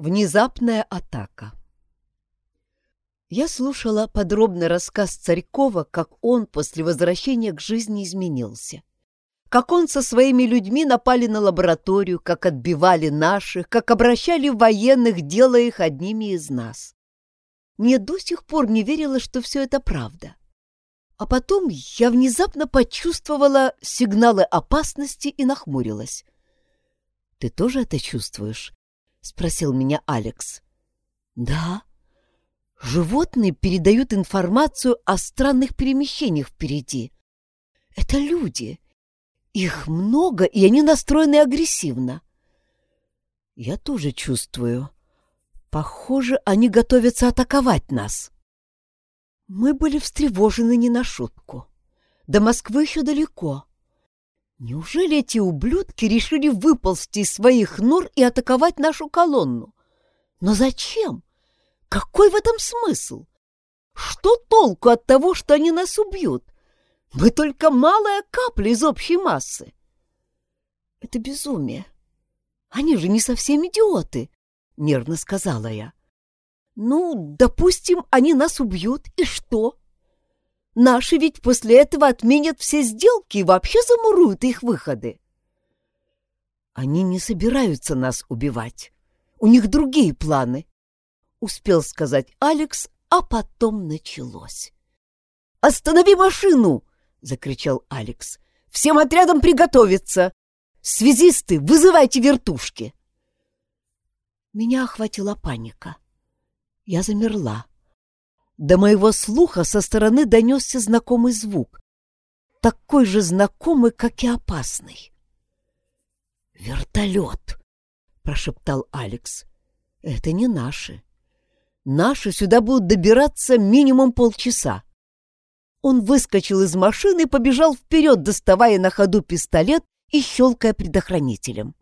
Внезапная атака. Я слушала подробный рассказ Царькова, как он после возвращения к жизни изменился. Как он со своими людьми напали на лабораторию, как отбивали наших, как обращали военных, делая их одними из нас. Мне до сих пор не верилось, что все это правда. А потом я внезапно почувствовала сигналы опасности и нахмурилась. «Ты тоже это чувствуешь?» — спросил меня Алекс. «Да. Животные передают информацию о странных перемещениях впереди. Это люди. Их много, и они настроены агрессивно». «Я тоже чувствую. Похоже, они готовятся атаковать нас». Мы были встревожены не на шутку. До Москвы еще далеко. Неужели эти ублюдки решили выползти из своих нор и атаковать нашу колонну? Но зачем? Какой в этом смысл? Что толку от того, что они нас убьют? Мы только малая капля из общей массы. Это безумие. Они же не совсем идиоты, нервно сказала я. Ну, допустим, они нас убьют, и что? Наши ведь после этого отменят все сделки и вообще замуруют их выходы. Они не собираются нас убивать. У них другие планы, — успел сказать Алекс, а потом началось. «Останови машину!» — закричал Алекс. «Всем отрядам приготовиться! Связисты, вызывайте вертушки!» Меня охватила паника. Я замерла. До моего слуха со стороны донесся знакомый звук, такой же знакомый, как и опасный. «Вертолет!» — прошептал Алекс. «Это не наши. Наши сюда будут добираться минимум полчаса». Он выскочил из машины и побежал вперед, доставая на ходу пистолет и щелкая предохранителем.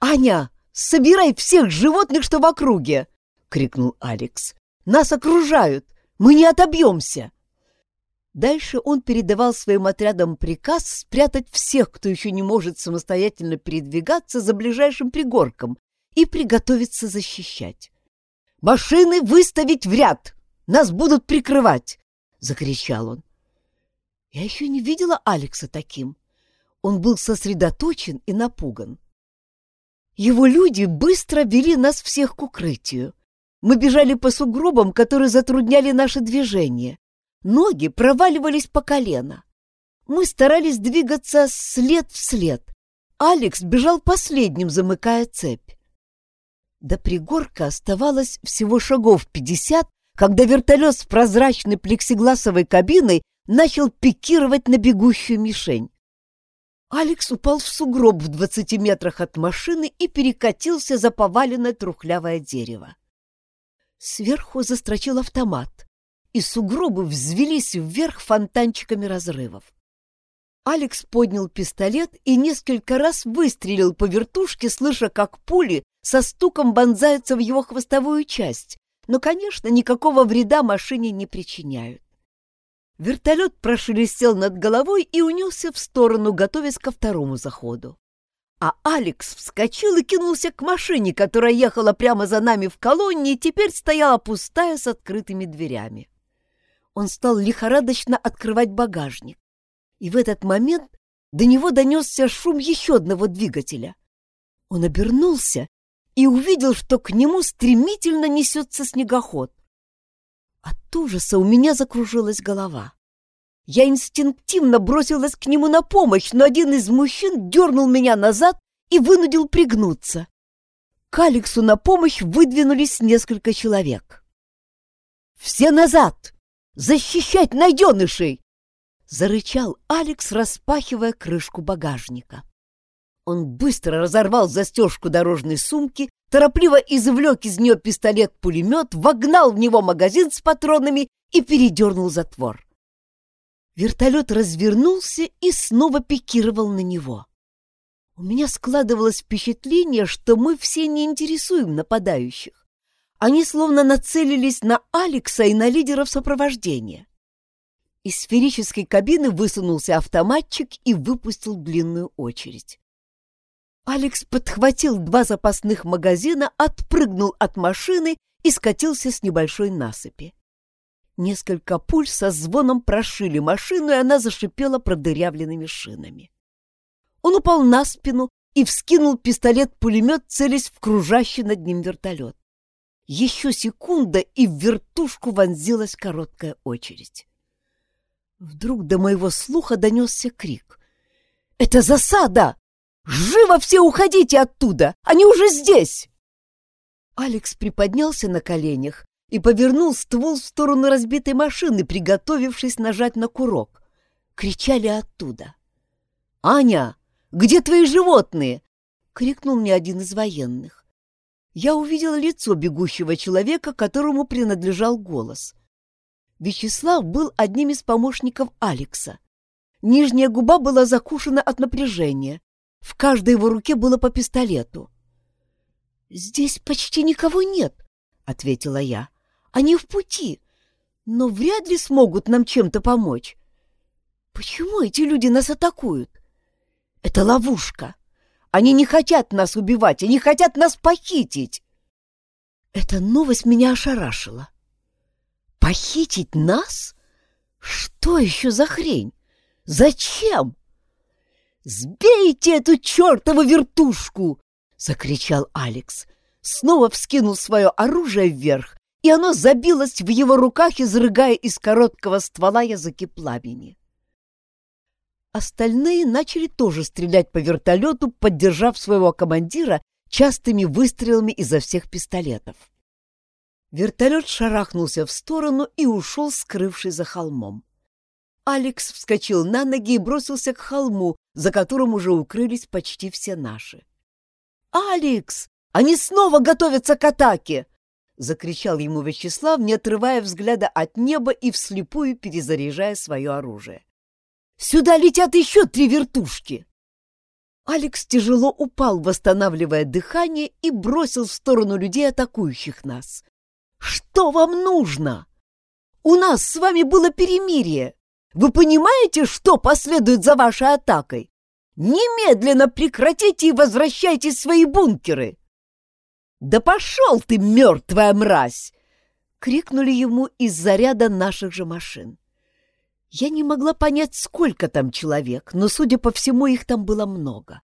«Аня, собирай всех животных, что в округе!» — крикнул Алекс. Нас окружают! Мы не отобьемся!» Дальше он передавал своим отрядам приказ спрятать всех, кто еще не может самостоятельно передвигаться за ближайшим пригорком, и приготовиться защищать. «Машины выставить в ряд! Нас будут прикрывать!» — закричал он. Я еще не видела Алекса таким. Он был сосредоточен и напуган. Его люди быстро вели нас всех к укрытию. Мы бежали по сугробам, которые затрудняли наше движение. Ноги проваливались по колено. Мы старались двигаться след в след. Алекс бежал последним, замыкая цепь. До пригорка оставалось всего шагов пятьдесят, когда вертолет с прозрачной плексигласовой кабиной начал пикировать на бегущую мишень. Алекс упал в сугроб в двадцати метрах от машины и перекатился за поваленное трухлявое дерево. Сверху застрочил автомат, и сугробы взвелись вверх фонтанчиками разрывов. Алекс поднял пистолет и несколько раз выстрелил по вертушке, слыша, как пули со стуком вонзаются в его хвостовую часть, но, конечно, никакого вреда машине не причиняют. Вертолет прошелестел над головой и унесся в сторону, готовясь ко второму заходу а Алекс вскочил и кинулся к машине, которая ехала прямо за нами в колонне и теперь стояла пустая с открытыми дверями. Он стал лихорадочно открывать багажник, и в этот момент до него донесся шум еще одного двигателя. Он обернулся и увидел, что к нему стремительно несется снегоход. От ужаса у меня закружилась голова. Я инстинктивно бросилась к нему на помощь, но один из мужчин дернул меня назад и вынудил пригнуться. К Алексу на помощь выдвинулись несколько человек. «Все назад! Защищать найденышей!» — зарычал Алекс, распахивая крышку багажника. Он быстро разорвал застежку дорожной сумки, торопливо извлек из нее пистолет-пулемет, вогнал в него магазин с патронами и передернул затвор. Вертолет развернулся и снова пикировал на него. У меня складывалось впечатление, что мы все не интересуем нападающих. Они словно нацелились на Алекса и на лидеров сопровождения. Из сферической кабины высунулся автоматчик и выпустил длинную очередь. Алекс подхватил два запасных магазина, отпрыгнул от машины и скатился с небольшой насыпи. Несколько пуль со звоном прошили машину, и она зашипела продырявленными шинами. Он упал на спину и вскинул пистолет-пулемет, целясь в кружащий над ним вертолет. Еще секунда, и в вертушку вонзилась короткая очередь. Вдруг до моего слуха донесся крик. «Это засада! Живо все уходите оттуда! Они уже здесь!» Алекс приподнялся на коленях и повернул ствол в сторону разбитой машины, приготовившись нажать на курок. Кричали оттуда. «Аня, где твои животные?» — крикнул мне один из военных. Я увидела лицо бегущего человека, которому принадлежал голос. Вячеслав был одним из помощников Алекса. Нижняя губа была закушена от напряжения. В каждой его руке было по пистолету. «Здесь почти никого нет», — ответила я. «Они в пути, но вряд ли смогут нам чем-то помочь. Почему эти люди нас атакуют? Это ловушка. Они не хотят нас убивать, они хотят нас похитить». Эта новость меня ошарашила. «Похитить нас? Что еще за хрень? Зачем?» «Сбейте эту чертову вертушку!» — закричал Алекс. Снова вскинул свое оружие вверх, и оно забилось в его руках, изрыгая из короткого ствола языки пламени. Остальные начали тоже стрелять по вертолету, поддержав своего командира частыми выстрелами изо всех пистолетов. Вертолет шарахнулся в сторону и ушел, скрывшись за холмом. Алекс вскочил на ноги и бросился к холму, за которым уже укрылись почти все наши. «Алекс! Они снова готовятся к атаке!» — закричал ему Вячеслав, не отрывая взгляда от неба и вслепую перезаряжая свое оружие. «Сюда летят еще три вертушки!» Алекс тяжело упал, восстанавливая дыхание, и бросил в сторону людей, атакующих нас. «Что вам нужно? У нас с вами было перемирие. Вы понимаете, что последует за вашей атакой? Немедленно прекратите и возвращайтесь в свои бункеры!» «Да пошел ты, мертвая мразь!» — крикнули ему из заряда наших же машин. Я не могла понять, сколько там человек, но, судя по всему, их там было много.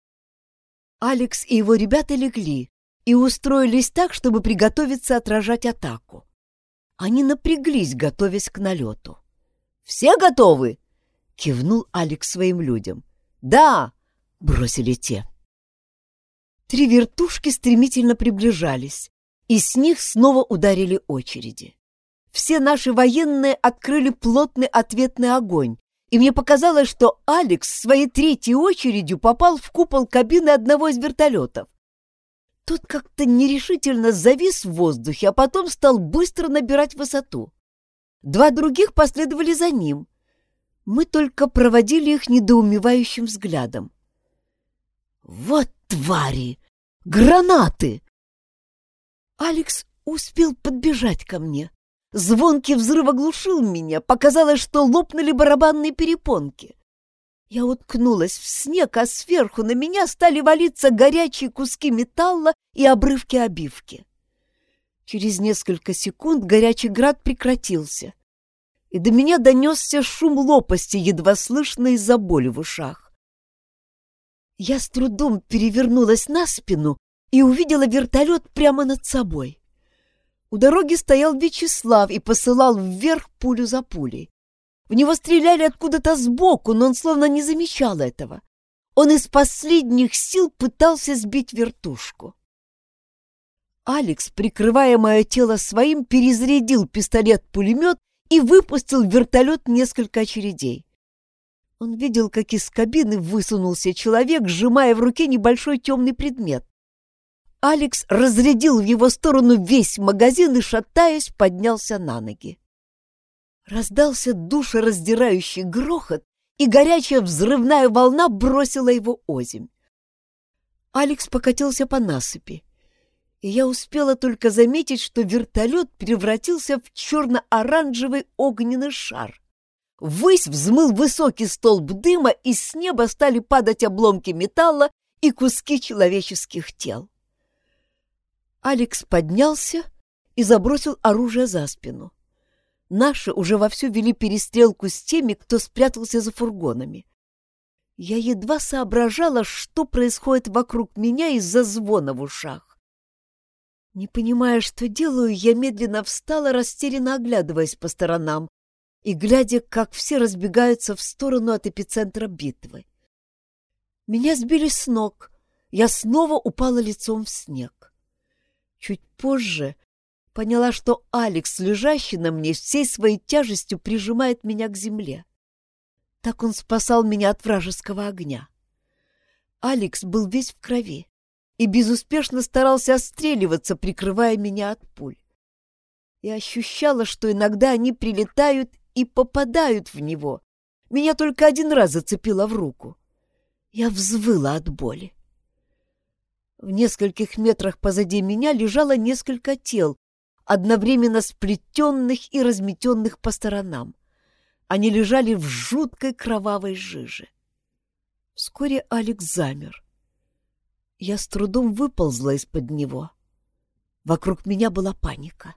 Алекс и его ребята легли и устроились так, чтобы приготовиться отражать атаку. Они напряглись, готовясь к налету. Все готовы?» — кивнул Алекс своим людям. «Да!» — бросили те. Три вертушки стремительно приближались, и с них снова ударили очереди. Все наши военные открыли плотный ответный огонь, и мне показалось, что Алекс своей третьей очередью попал в купол кабины одного из вертолетов. Тот как-то нерешительно завис в воздухе, а потом стал быстро набирать высоту. Два других последовали за ним. Мы только проводили их недоумевающим взглядом. «Вот твари! Гранаты!» Алекс успел подбежать ко мне. Звонкий взрыв оглушил меня, показалось, что лопнули барабанные перепонки. Я уткнулась в снег, а сверху на меня стали валиться горячие куски металла и обрывки обивки. Через несколько секунд горячий град прекратился, и до меня донесся шум лопасти, едва слышно из-за боли в ушах. Я с трудом перевернулась на спину и увидела вертолет прямо над собой. У дороги стоял Вячеслав и посылал вверх пулю за пулей. В него стреляли откуда-то сбоку, но он словно не замечал этого. Он из последних сил пытался сбить вертушку. Алекс, прикрывая мое тело своим, перезарядил пистолет-пулемет и выпустил в вертолет несколько очередей. Он видел, как из кабины высунулся человек, сжимая в руке небольшой темный предмет. Алекс разрядил в его сторону весь магазин и, шатаясь, поднялся на ноги. Раздался душераздирающий грохот, и горячая взрывная волна бросила его озимь. Алекс покатился по насыпи и я успела только заметить, что вертолет превратился в черно-оранжевый огненный шар. Ввысь взмыл высокий столб дыма, и с неба стали падать обломки металла и куски человеческих тел. Алекс поднялся и забросил оружие за спину. Наши уже вовсю вели перестрелку с теми, кто спрятался за фургонами. Я едва соображала, что происходит вокруг меня из-за звона в ушах. Не понимая, что делаю, я медленно встала, растерянно оглядываясь по сторонам и глядя, как все разбегаются в сторону от эпицентра битвы. Меня сбили с ног, я снова упала лицом в снег. Чуть позже поняла, что Алекс, лежащий на мне, всей своей тяжестью прижимает меня к земле. Так он спасал меня от вражеского огня. Алекс был весь в крови и безуспешно старался отстреливаться, прикрывая меня от пуль. Я ощущала, что иногда они прилетают и попадают в него. Меня только один раз зацепило в руку. Я взвыла от боли. В нескольких метрах позади меня лежало несколько тел, одновременно сплетенных и разметенных по сторонам. Они лежали в жуткой кровавой жиже. Вскоре Алекс замер. Я с трудом выползла из-под него. Вокруг меня была паника.